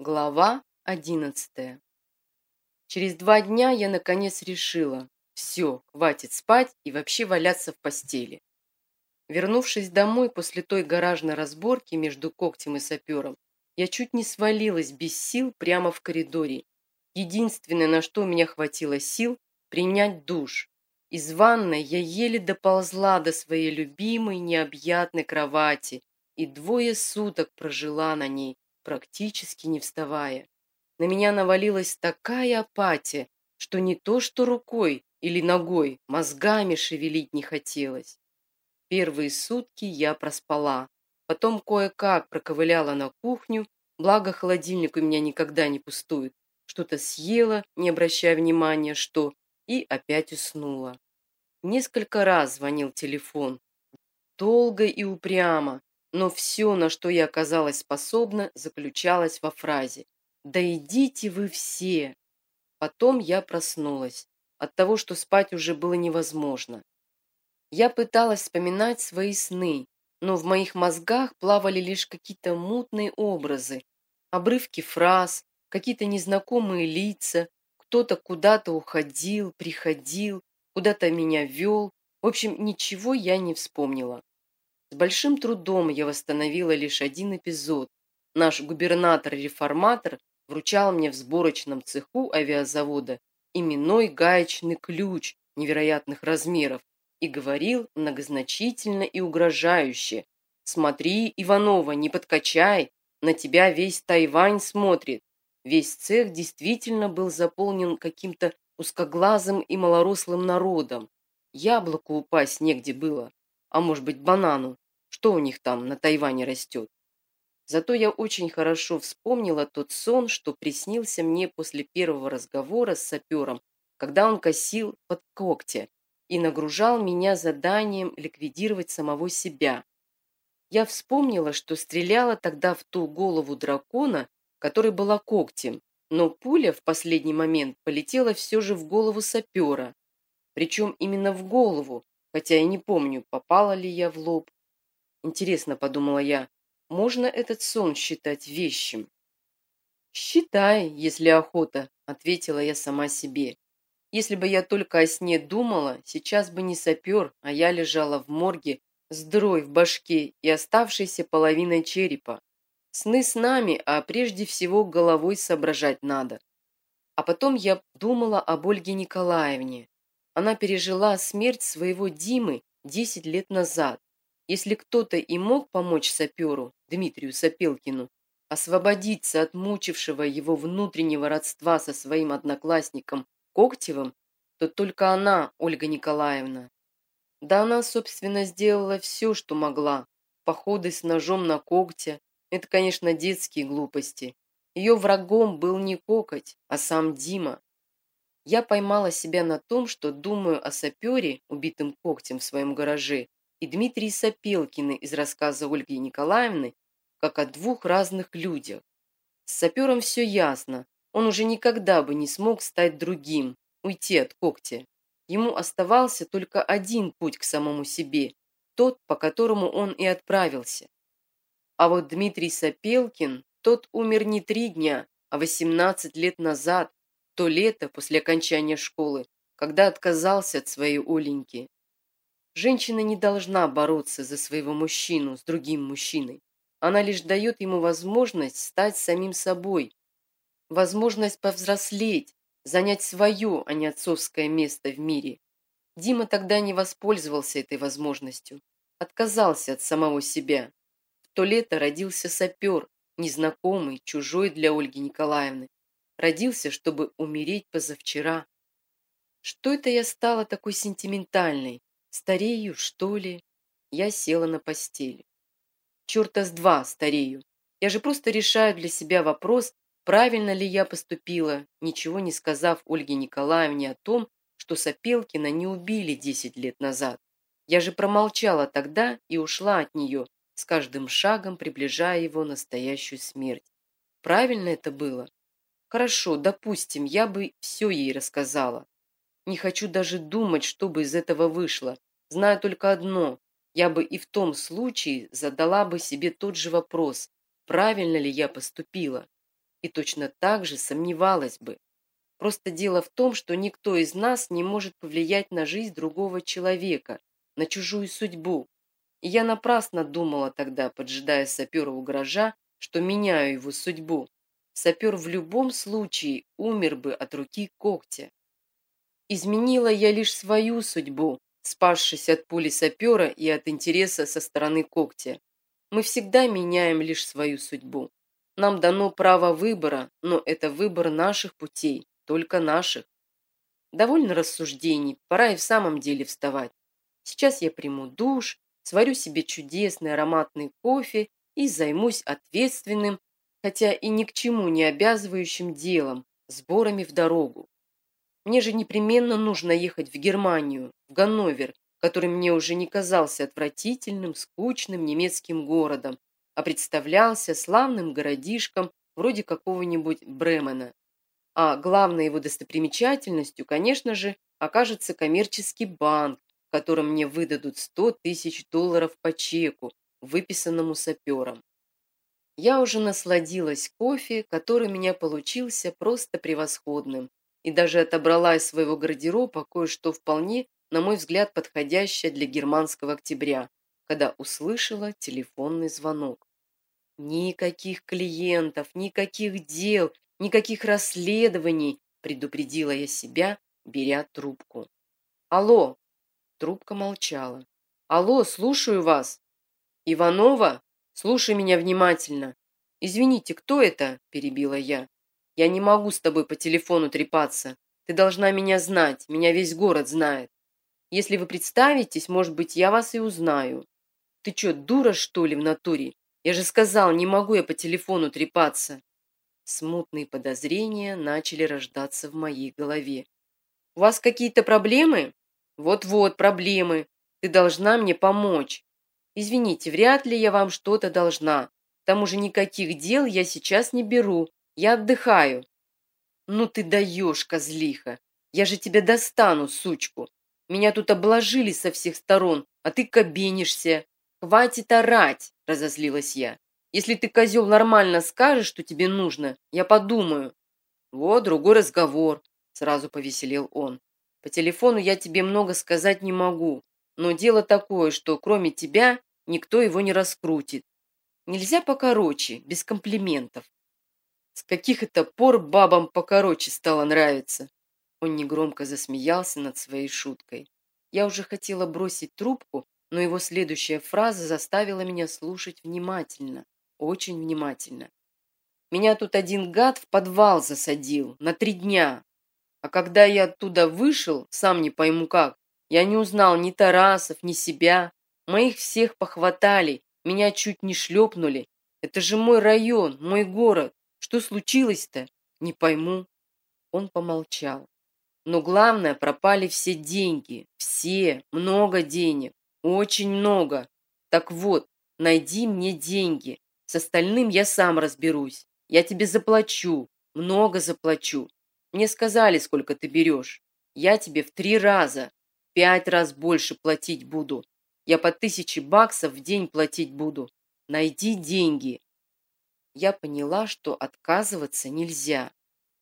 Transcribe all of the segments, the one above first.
Глава одиннадцатая Через два дня я наконец решила, все, хватит спать и вообще валяться в постели. Вернувшись домой после той гаражной разборки между когтем и сапером, я чуть не свалилась без сил прямо в коридоре. Единственное, на что у меня хватило сил, принять душ. Из ванной я еле доползла до своей любимой необъятной кровати и двое суток прожила на ней, практически не вставая. На меня навалилась такая апатия, что не то что рукой или ногой, мозгами шевелить не хотелось. Первые сутки я проспала. Потом кое-как проковыляла на кухню, благо холодильник у меня никогда не пустует. Что-то съела, не обращая внимания, что, и опять уснула. Несколько раз звонил телефон. Долго и упрямо, но все, на что я оказалась способна, заключалось во фразе «Да идите вы все!». Потом я проснулась от того, что спать уже было невозможно. Я пыталась вспоминать свои сны, но в моих мозгах плавали лишь какие-то мутные образы, обрывки фраз, какие-то незнакомые лица, кто-то куда-то уходил, приходил, куда-то меня вел. В общем, ничего я не вспомнила. С большим трудом я восстановила лишь один эпизод. Наш губернатор-реформатор вручал мне в сборочном цеху авиазавода именной гаечный ключ невероятных размеров и говорил многозначительно и угрожающе «Смотри, Иванова, не подкачай, на тебя весь Тайвань смотрит». Весь цех действительно был заполнен каким-то узкоглазым и малорослым народом. Яблоку упасть негде было. А может быть, банану? Что у них там на Тайване растет? Зато я очень хорошо вспомнила тот сон, что приснился мне после первого разговора с сапером, когда он косил под когти и нагружал меня заданием ликвидировать самого себя. Я вспомнила, что стреляла тогда в ту голову дракона, который была когтем, но пуля в последний момент полетела все же в голову сапера. Причем именно в голову, хотя я не помню, попала ли я в лоб. Интересно, подумала я, можно этот сон считать вещим? «Считай, если охота», — ответила я сама себе. Если бы я только о сне думала, сейчас бы не сапер, а я лежала в морге с дрой в башке и оставшейся половиной черепа. Сны с нами, а прежде всего головой соображать надо. А потом я думала об Ольге Николаевне. Она пережила смерть своего Димы 10 лет назад. Если кто-то и мог помочь саперу, Дмитрию Сапелкину, освободиться от мучившего его внутреннего родства со своим одноклассником Когтевым, то только она, Ольга Николаевна. Да она, собственно, сделала все, что могла. Походы с ножом на когтя – это, конечно, детские глупости. Ее врагом был не Кокоть, а сам Дима. Я поймала себя на том, что думаю о сапере, убитым когтем в своем гараже, и Дмитрии Сапелкиной из рассказа Ольги Николаевны, как о двух разных людях. С сапером все ясно. Он уже никогда бы не смог стать другим, уйти от когтя. Ему оставался только один путь к самому себе, тот, по которому он и отправился. А вот Дмитрий Сапелкин, тот умер не три дня, а 18 лет назад, то лето после окончания школы, когда отказался от своей Оленьки. Женщина не должна бороться за своего мужчину с другим мужчиной. Она лишь дает ему возможность стать самим собой, возможность повзрослеть, занять свое, а не отцовское место в мире. Дима тогда не воспользовался этой возможностью, отказался от самого себя. В то лето родился сапер, незнакомый, чужой для Ольги Николаевны. Родился, чтобы умереть позавчера. Что это я стала такой сентиментальной? Старею, что ли? Я села на постели. Черта с два старею. Я же просто решаю для себя вопрос, правильно ли я поступила, ничего не сказав Ольге Николаевне о том, что Сапелкина не убили 10 лет назад. Я же промолчала тогда и ушла от нее, с каждым шагом приближая его настоящую смерть. Правильно это было? Хорошо, допустим, я бы все ей рассказала. Не хочу даже думать, что бы из этого вышло. Знаю только одно. Я бы и в том случае задала бы себе тот же вопрос, правильно ли я поступила. и точно так же сомневалась бы. Просто дело в том, что никто из нас не может повлиять на жизнь другого человека, на чужую судьбу. И я напрасно думала тогда, поджидая сапера у гаража, что меняю его судьбу. Сапер в любом случае умер бы от руки когтя. Изменила я лишь свою судьбу, спасшись от пули сапера и от интереса со стороны когтя. Мы всегда меняем лишь свою судьбу. Нам дано право выбора, но это выбор наших путей, только наших. Довольно рассуждений, пора и в самом деле вставать. Сейчас я приму душ, сварю себе чудесный ароматный кофе и займусь ответственным, хотя и ни к чему не обязывающим делом, сборами в дорогу. Мне же непременно нужно ехать в Германию, в Ганновер, который мне уже не казался отвратительным, скучным немецким городом, а представлялся славным городишком вроде какого-нибудь Бремена. А главной его достопримечательностью, конечно же, окажется коммерческий банк, в котором мне выдадут 100 тысяч долларов по чеку, выписанному сапером. Я уже насладилась кофе, который у меня получился просто превосходным, и даже отобрала из своего гардероба кое-что вполне, на мой взгляд, подходящее для германского октября, когда услышала телефонный звонок. Никаких клиентов, никаких дел, никаких расследований, предупредила я себя, беря трубку. Алло, Трубка молчала. «Алло, слушаю вас!» «Иванова? Слушай меня внимательно!» «Извините, кто это?» – перебила я. «Я не могу с тобой по телефону трепаться. Ты должна меня знать, меня весь город знает. Если вы представитесь, может быть, я вас и узнаю. Ты что, дура, что ли, в натуре? Я же сказал, не могу я по телефону трепаться». Смутные подозрения начали рождаться в моей голове. «У вас какие-то проблемы?» Вот-вот, проблемы. Ты должна мне помочь. Извините, вряд ли я вам что-то должна. К тому же никаких дел я сейчас не беру. Я отдыхаю. Ну ты даешь, козлиха. Я же тебя достану, сучку. Меня тут обложили со всех сторон, а ты кабенишься. Хватит орать, разозлилась я. Если ты, козел, нормально скажешь, что тебе нужно, я подумаю. Вот другой разговор, сразу повеселел он. По телефону я тебе много сказать не могу, но дело такое, что кроме тебя никто его не раскрутит. Нельзя покороче, без комплиментов. С каких это пор бабам покороче стало нравиться? Он негромко засмеялся над своей шуткой. Я уже хотела бросить трубку, но его следующая фраза заставила меня слушать внимательно, очень внимательно. Меня тут один гад в подвал засадил на три дня, а когда я оттуда вышел, сам не пойму как, я не узнал ни Тарасов, ни себя. Моих всех похватали, меня чуть не шлепнули. Это же мой район, мой город. Что случилось-то? Не пойму. Он помолчал. Но главное, пропали все деньги. Все. Много денег. Очень много. Так вот, найди мне деньги. С остальным я сам разберусь. Я тебе заплачу. Много заплачу. Мне сказали, сколько ты берешь. Я тебе в три раза, пять раз больше платить буду. Я по тысяче баксов в день платить буду. Найди деньги. Я поняла, что отказываться нельзя.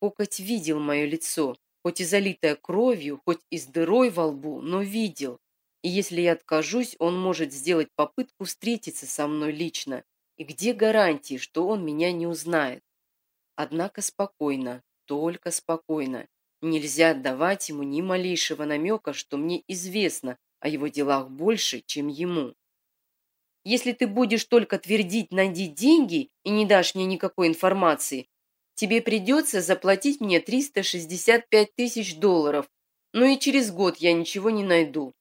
Кокоть видел мое лицо, хоть и залитое кровью, хоть и с дырой во лбу, но видел. И если я откажусь, он может сделать попытку встретиться со мной лично. И где гарантии, что он меня не узнает? Однако спокойно, только спокойно. Нельзя давать ему ни малейшего намека, что мне известно о его делах больше, чем ему. Если ты будешь только твердить «найди деньги» и не дашь мне никакой информации, тебе придется заплатить мне 365 тысяч долларов, но и через год я ничего не найду.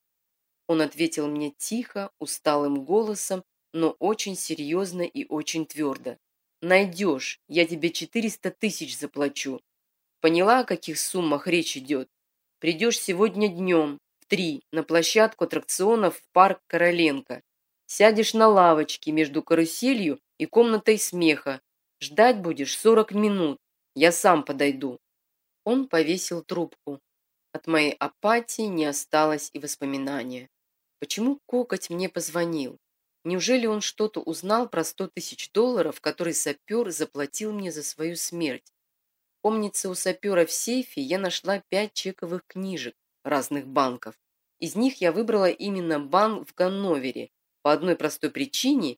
Он ответил мне тихо, усталым голосом, но очень серьезно и очень твердо. Найдешь, я тебе 400 тысяч заплачу. Поняла, о каких суммах речь идет? Придешь сегодня днем, три, на площадку аттракционов в парк Короленко. Сядешь на лавочке между каруселью и комнатой смеха. Ждать будешь сорок минут. Я сам подойду. Он повесил трубку. От моей апатии не осталось и воспоминания. Почему Кокоть мне позвонил? Неужели он что-то узнал про сто тысяч долларов, которые сапер заплатил мне за свою смерть? Помнится, у сапера в сейфе я нашла пять чековых книжек разных банков. Из них я выбрала именно банк в Ганновере по одной простой причине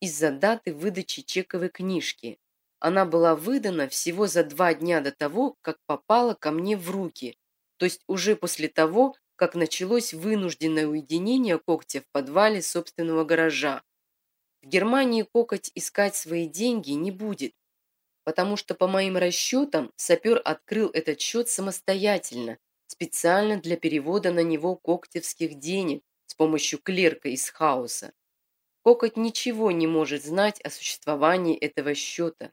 из-за даты выдачи чековой книжки. Она была выдана всего за два дня до того, как попала ко мне в руки, то есть уже после того, как началось вынужденное уединение когтя в подвале собственного гаража. В Германии кокоть искать свои деньги не будет, потому что, по моим расчетам, сапер открыл этот счет самостоятельно, специально для перевода на него когтевских денег с помощью клерка из хаоса. Кокоть ничего не может знать о существовании этого счета.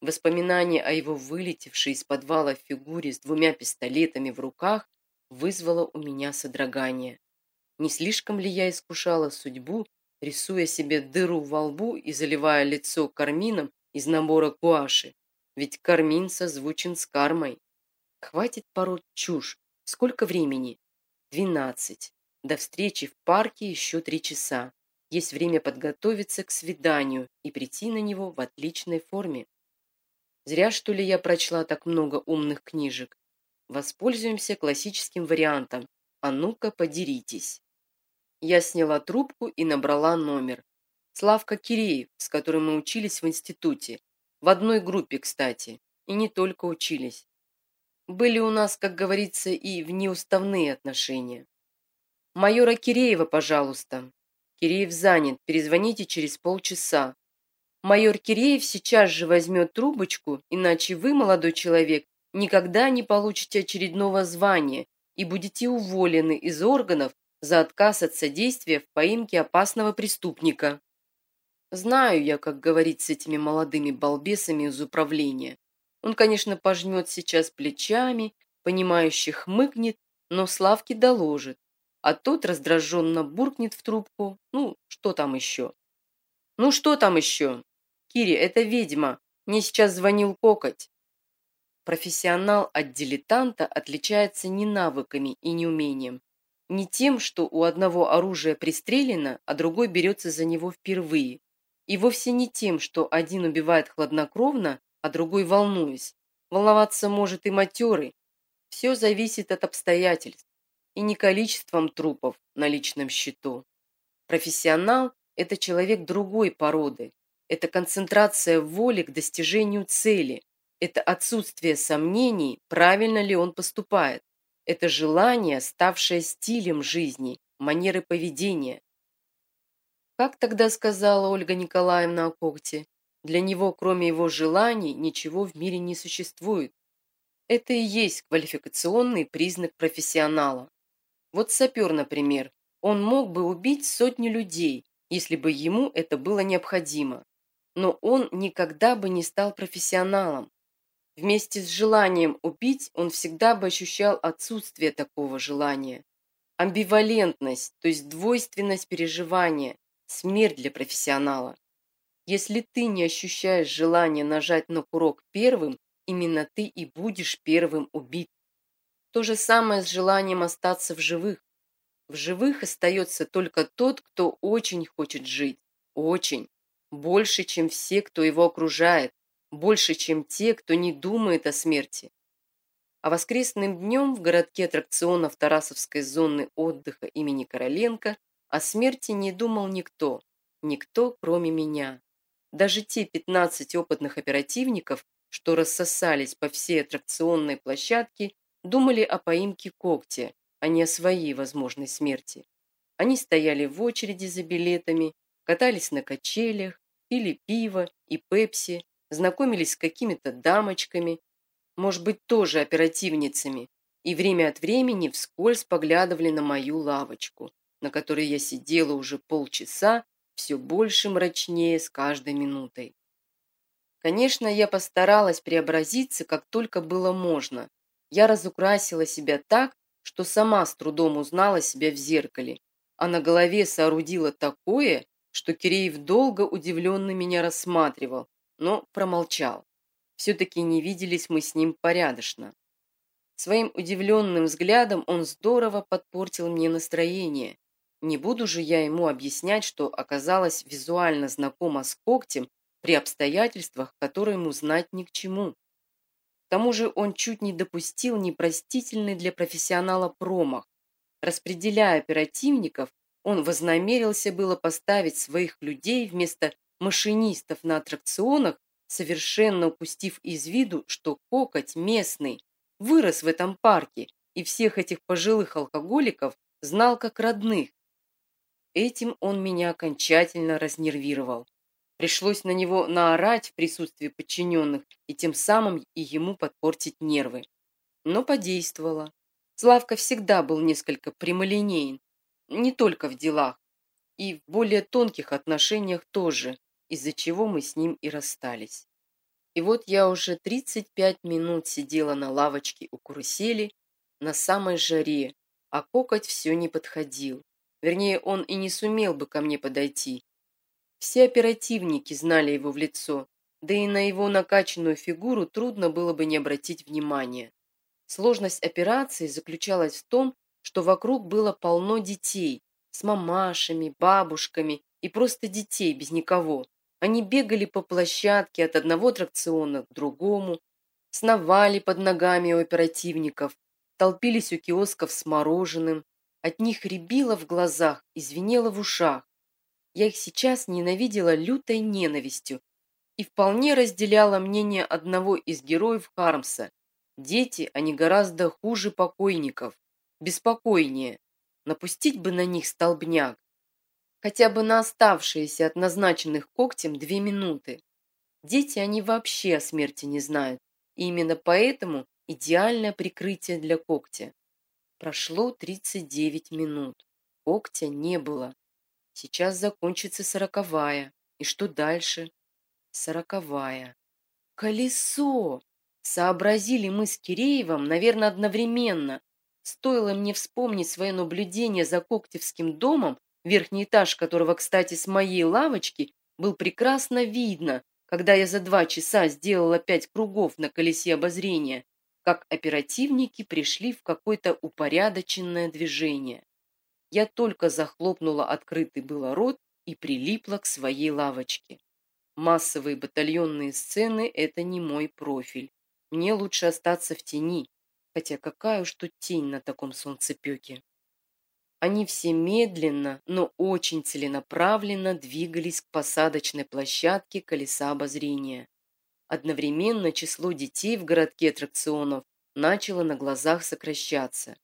Воспоминание о его вылетевшей из подвала фигуре с двумя пистолетами в руках вызвало у меня содрогание. Не слишком ли я искушала судьбу, рисуя себе дыру во лбу и заливая лицо кармином из набора гуаши? Ведь кармин созвучен с кармой. Хватит пороть чушь. Сколько времени? Двенадцать. До встречи в парке еще три часа. Есть время подготовиться к свиданию и прийти на него в отличной форме. Зря, что ли, я прочла так много умных книжек. Воспользуемся классическим вариантом. А ну-ка, подеритесь. Я сняла трубку и набрала номер. Славка Киреев, с которым мы учились в институте. В одной группе, кстати. И не только учились. Были у нас, как говорится, и внеуставные отношения. Майора Киреева, пожалуйста. Киреев занят. Перезвоните через полчаса. Майор Киреев сейчас же возьмет трубочку, иначе вы, молодой человек, никогда не получите очередного звания и будете уволены из органов за отказ от содействия в поимке опасного преступника. Знаю я, как говорить с этими молодыми балбесами из управления. Он, конечно, пожмет сейчас плечами, понимающе хмыкнет, но Славке доложит. А тот раздраженно буркнет в трубку. Ну, что там еще? Ну, что там еще? Кири, это ведьма. Мне сейчас звонил Кокоть. Профессионал от дилетанта отличается не навыками и не умением. Не тем, что у одного оружие пристрелено, а другой берется за него впервые. И вовсе не тем, что один убивает хладнокровно, а другой волнуясь. Волноваться может и матерый. Все зависит от обстоятельств и не количеством трупов на личном счету. Профессионал – это человек другой породы, это концентрация воли к достижению цели. Это отсутствие сомнений, правильно ли он поступает. Это желание, ставшее стилем жизни, манеры поведения. Как тогда сказала Ольга Николаевна о когте, для него, кроме его желаний, ничего в мире не существует. Это и есть квалификационный признак профессионала. Вот сапер, например, он мог бы убить сотни людей, если бы ему это было необходимо но он никогда бы не стал профессионалом. Вместе с желанием убить он всегда бы ощущал отсутствие такого желания. Амбивалентность, то есть двойственность переживания, смерть для профессионала. Если ты не ощущаешь желания нажать на курок первым, именно ты и будешь первым убит. То же самое с желанием остаться в живых. В живых остается только тот, кто очень хочет жить. Очень. Больше, чем все, кто его окружает. Больше, чем те, кто не думает о смерти. А воскресным днем в городке аттракционов Тарасовской зоны отдыха имени Короленко о смерти не думал никто. Никто, кроме меня. Даже те 15 опытных оперативников, что рассосались по всей аттракционной площадке, думали о поимке когтя, а не о своей возможной смерти. Они стояли в очереди за билетами, катались на качелях, пили пиво и пепси, знакомились с какими-то дамочками, может быть, тоже оперативницами, и время от времени вскользь поглядывали на мою лавочку, на которой я сидела уже полчаса, все больше мрачнее с каждой минутой. Конечно, я постаралась преобразиться, как только было можно. Я разукрасила себя так, что сама с трудом узнала себя в зеркале, а на голове соорудила такое, что Киреев долго удивленно меня рассматривал, но промолчал. Все-таки не виделись мы с ним порядочно. Своим удивленным взглядом он здорово подпортил мне настроение. Не буду же я ему объяснять, что оказалась визуально знакома с когтем при обстоятельствах, которые ему знать ни к чему. К тому же он чуть не допустил непростительный для профессионала промах. Распределяя оперативников, он вознамерился было поставить своих людей вместо машинистов на аттракционах, совершенно упустив из виду, что Кокоть местный, вырос в этом парке и всех этих пожилых алкоголиков знал как родных. Этим он меня окончательно разнервировал. Пришлось на него наорать в присутствии подчиненных и тем самым и ему подпортить нервы. Но подействовало. Славка всегда был несколько прямолинеен, не только в делах, и в более тонких отношениях тоже, из-за чего мы с ним и расстались. И вот я уже 35 минут сидела на лавочке у карусели на самой жаре, а кокоть все не подходил. Вернее, он и не сумел бы ко мне подойти. Все оперативники знали его в лицо, да и на его накачанную фигуру трудно было бы не обратить внимания. Сложность операции заключалась в том, что вокруг было полно детей, с мамашами, бабушками и просто детей без никого. Они бегали по площадке от одного аттракциона к другому, сновали под ногами у оперативников, толпились у киосков с мороженым. От них рябило в глазах и звенело в ушах. Я их сейчас ненавидела лютой ненавистью и вполне разделяла мнение одного из героев Хармса. Дети, они гораздо хуже покойников, беспокойнее. Напустить бы на них столбняк, хотя бы на оставшиеся от назначенных когтем две минуты. Дети они вообще о смерти не знают, и именно поэтому идеальное прикрытие для когтя. Прошло 39 минут. Когтя не было. Сейчас закончится сороковая. И что дальше? Сороковая. Колесо! Сообразили мы с Киреевым, наверное, одновременно. Стоило мне вспомнить свое наблюдение за Коктевским домом, верхний этаж которого, кстати, с моей лавочки, был прекрасно видно, когда я за два часа сделала пять кругов на колесе обозрения, как оперативники пришли в какое-то упорядоченное движение. Я только захлопнула открытый было рот и прилипла к своей лавочке. Массовые батальонные сцены – это не мой профиль. Мне лучше остаться в тени, хотя какая уж тут тень на таком солнцепеке. Они все медленно, но очень целенаправленно двигались к посадочной площадке колеса обозрения. Одновременно число детей в городке аттракционов начало на глазах сокращаться.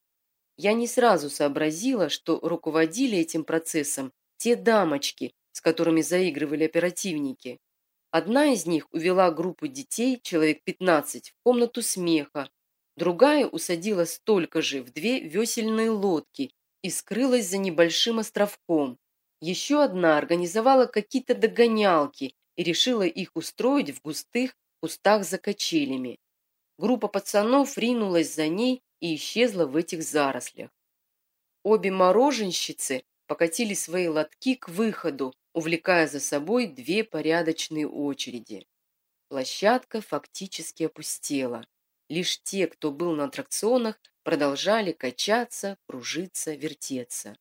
Я не сразу сообразила, что руководили этим процессом те дамочки, с которыми заигрывали оперативники. Одна из них увела группу детей, человек 15, в комнату смеха, другая усадила столько же в две весельные лодки и скрылась за небольшим островком. Еще одна организовала какие-то догонялки и решила их устроить в густых кустах за качелями. Группа пацанов ринулась за ней и исчезла в этих зарослях. Обе мороженщицы покатили свои лотки к выходу, увлекая за собой две порядочные очереди. Площадка фактически опустела. Лишь те, кто был на аттракционах, продолжали качаться, кружиться, вертеться.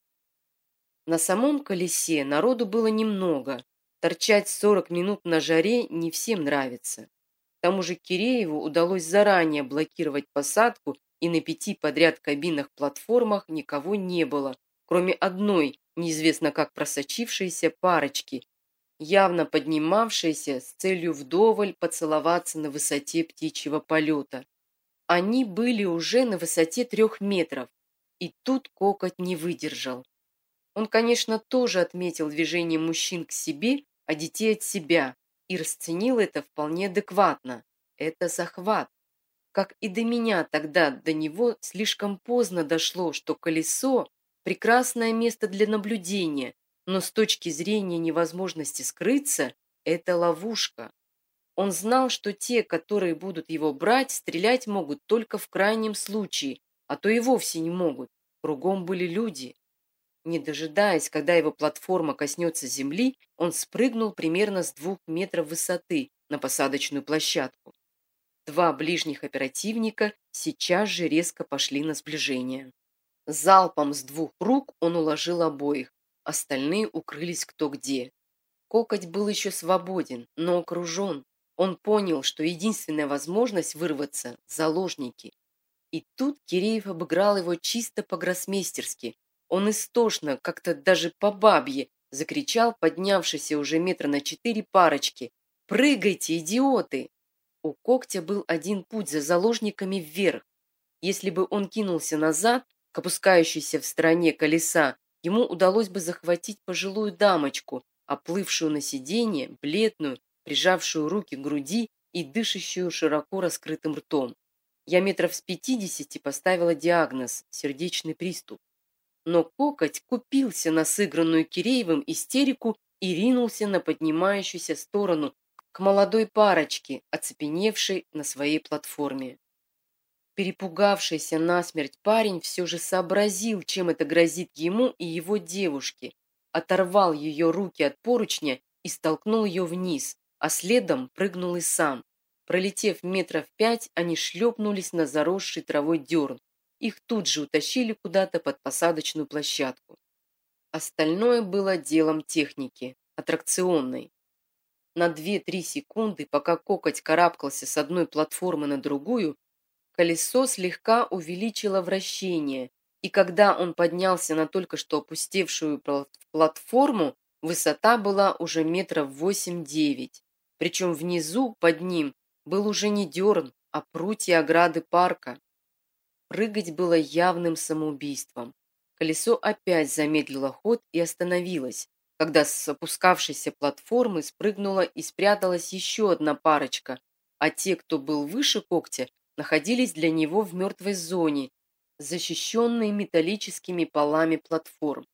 На самом колесе народу было немного. Торчать 40 минут на жаре не всем нравится. К тому же Кирееву удалось заранее блокировать посадку, и на пяти подряд кабинах-платформах никого не было, кроме одной, неизвестно как просочившейся парочки, явно поднимавшейся с целью вдоволь поцеловаться на высоте птичьего полета. Они были уже на высоте трех метров, и тут кокот не выдержал. Он, конечно, тоже отметил движение мужчин к себе, а детей от себя, и расценил это вполне адекватно. Это захват. Как и до меня тогда, до него слишком поздно дошло, что колесо – прекрасное место для наблюдения, но с точки зрения невозможности скрыться – это ловушка. Он знал, что те, которые будут его брать, стрелять могут только в крайнем случае, а то и вовсе не могут. Кругом были люди. Не дожидаясь, когда его платформа коснется земли, он спрыгнул примерно с двух метров высоты на посадочную площадку. Два ближних оперативника сейчас же резко пошли на сближение. Залпом с двух рук он уложил обоих, остальные укрылись кто где. Кокоть был еще свободен, но окружен. Он понял, что единственная возможность вырваться – заложники. И тут Киреев обыграл его чисто по-гроссмейстерски. Он истошно, как-то даже по бабье, закричал поднявшийся уже метра на четыре парочки. «Прыгайте, идиоты!» У когтя был один путь за заложниками вверх. Если бы он кинулся назад, к опускающейся в стороне колеса, ему удалось бы захватить пожилую дамочку, оплывшую на сиденье, бледную, прижавшую руки к груди и дышащую широко раскрытым ртом. Я метров с пятидесяти поставила диагноз – сердечный приступ. Но Кокоть купился на сыгранную Киреевым истерику и ринулся на поднимающуюся сторону к молодой парочке, оцепеневшей на своей платформе. Перепугавшийся насмерть парень все же сообразил, чем это грозит ему и его девушке, оторвал ее руки от поручня и столкнул ее вниз, а следом прыгнул и сам. Пролетев метров пять, они шлепнулись на заросший травой дерн. Их тут же утащили куда-то под посадочную площадку. Остальное было делом техники, аттракционной. На 2-3 секунды, пока кокоть карабкался с одной платформы на другую, колесо слегка увеличило вращение, и когда он поднялся на только что опустевшую платформу, высота была уже метров восемь-девять. Причем внизу, под ним, был уже не дерн, а прутья ограды парка. Прыгать было явным самоубийством. Колесо опять замедлило ход и остановилось, когда с опускавшейся платформы спрыгнула и спряталась еще одна парочка, а те, кто был выше когтя, находились для него в мертвой зоне, защищенной металлическими полами платформ.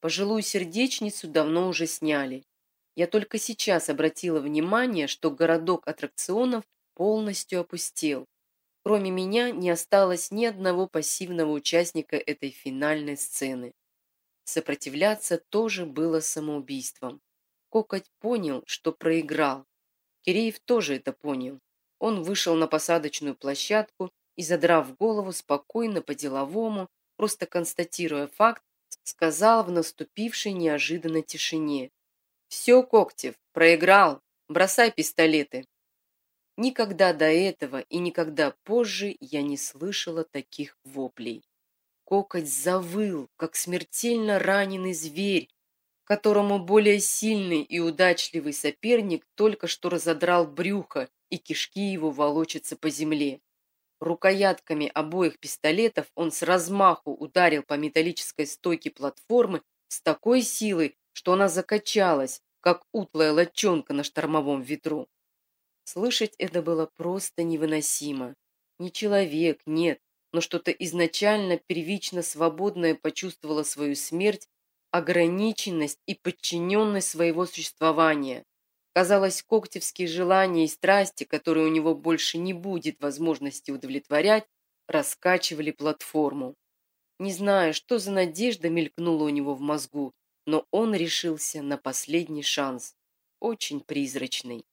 Пожилую сердечницу давно уже сняли. Я только сейчас обратила внимание, что городок аттракционов полностью опустел. Кроме меня не осталось ни одного пассивного участника этой финальной сцены. Сопротивляться тоже было самоубийством. Кокоть понял, что проиграл. Киреев тоже это понял. Он вышел на посадочную площадку и, задрав голову спокойно по-деловому, просто констатируя факт, сказал в наступившей неожиданно тишине. «Все, Коктев, проиграл. Бросай пистолеты». Никогда до этого и никогда позже я не слышала таких воплей. Кокоть завыл, как смертельно раненый зверь, которому более сильный и удачливый соперник только что разодрал брюхо, и кишки его волочатся по земле. Рукоятками обоих пистолетов он с размаху ударил по металлической стойке платформы с такой силой, что она закачалась, как утлая лодчонка на штормовом ветру. Слышать это было просто невыносимо. Не человек, нет, но что-то изначально первично свободное почувствовало свою смерть, ограниченность и подчиненность своего существования. Казалось, когтевские желания и страсти, которые у него больше не будет возможности удовлетворять, раскачивали платформу. Не знаю, что за надежда мелькнула у него в мозгу, но он решился на последний шанс. Очень призрачный.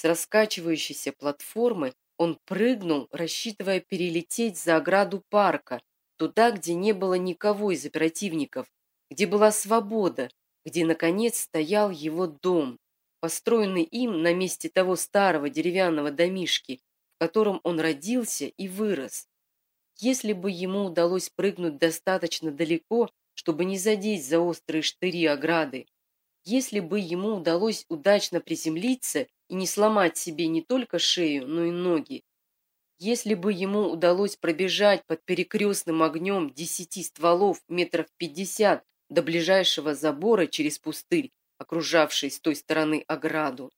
С раскачивающейся платформы он прыгнул, рассчитывая перелететь за ограду парка, туда, где не было никого из оперативников, где была свобода, где, наконец, стоял его дом, построенный им на месте того старого деревянного домишки, в котором он родился и вырос. Если бы ему удалось прыгнуть достаточно далеко, чтобы не задеть за острые штыри ограды, если бы ему удалось удачно приземлиться и не сломать себе не только шею, но и ноги, если бы ему удалось пробежать под перекрестным огнем десяти стволов метров пятьдесят до ближайшего забора через пустырь, окружавший с той стороны ограду,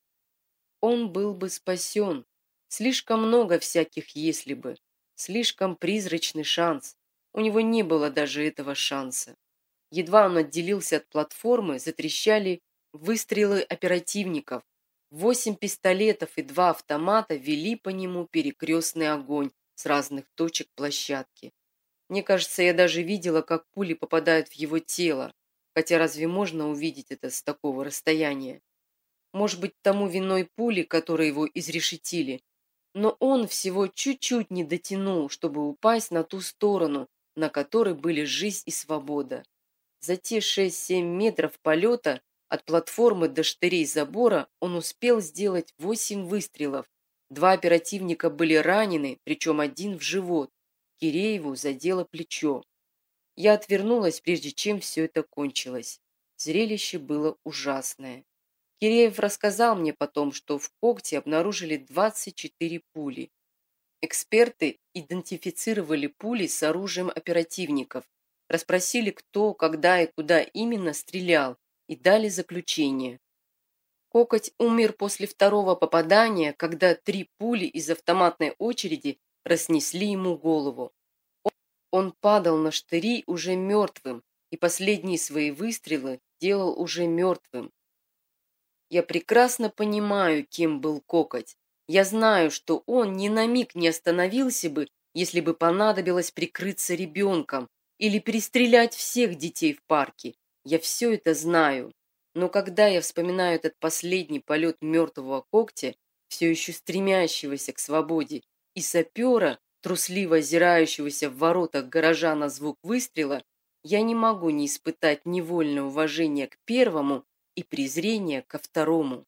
он был бы спасен. Слишком много всяких «если бы», слишком призрачный шанс. У него не было даже этого шанса. Едва он отделился от платформы, затрещали выстрелы оперативников. Восемь пистолетов и два автомата вели по нему перекрестный огонь с разных точек площадки. Мне кажется, я даже видела, как пули попадают в его тело, хотя разве можно увидеть это с такого расстояния? Может быть, тому виной пули, которые его изрешетили, но он всего чуть-чуть не дотянул, чтобы упасть на ту сторону, на которой были жизнь и свобода. За те 6-7 метров полета от платформы до штырей забора он успел сделать 8 выстрелов. Два оперативника были ранены, причем один в живот. Кирееву задело плечо. Я отвернулась, прежде чем все это кончилось. Зрелище было ужасное. Киреев рассказал мне потом, что в когте обнаружили 24 пули. Эксперты идентифицировали пули с оружием оперативников, расспросили, кто, когда и куда именно стрелял, и дали заключение. Кокоть умер после второго попадания, когда три пули из автоматной очереди разнесли ему голову. Он падал на штыри уже мертвым, и последние свои выстрелы делал уже мертвым. Я прекрасно понимаю, кем был Кокоть. Я знаю, что он ни на миг не остановился бы, если бы понадобилось прикрыться ребенком или перестрелять всех детей в парке. Я все это знаю. Но когда я вспоминаю этот последний полет мертвого когтя, все еще стремящегося к свободе, и сапера, трусливо озирающегося в воротах гаража на звук выстрела, я не могу не испытать невольное уважение к первому и презрение ко второму.